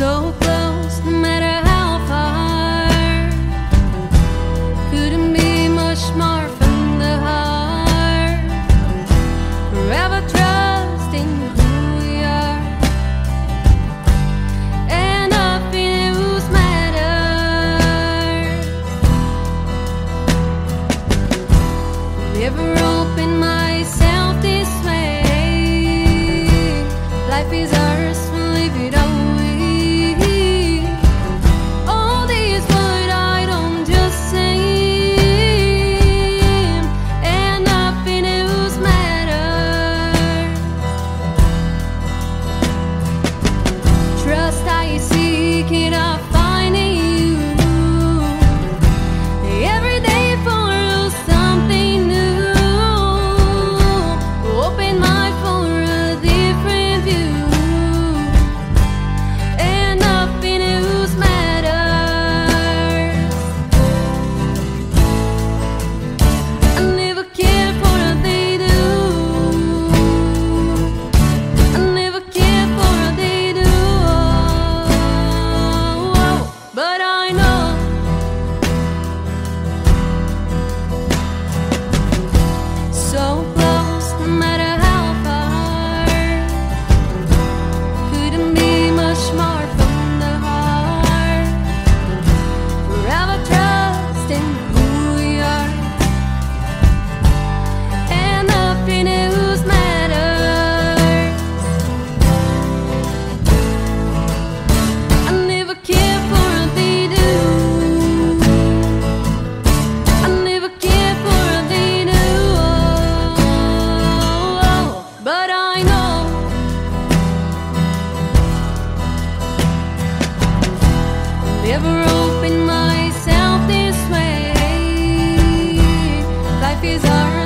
so close, no matter Life is our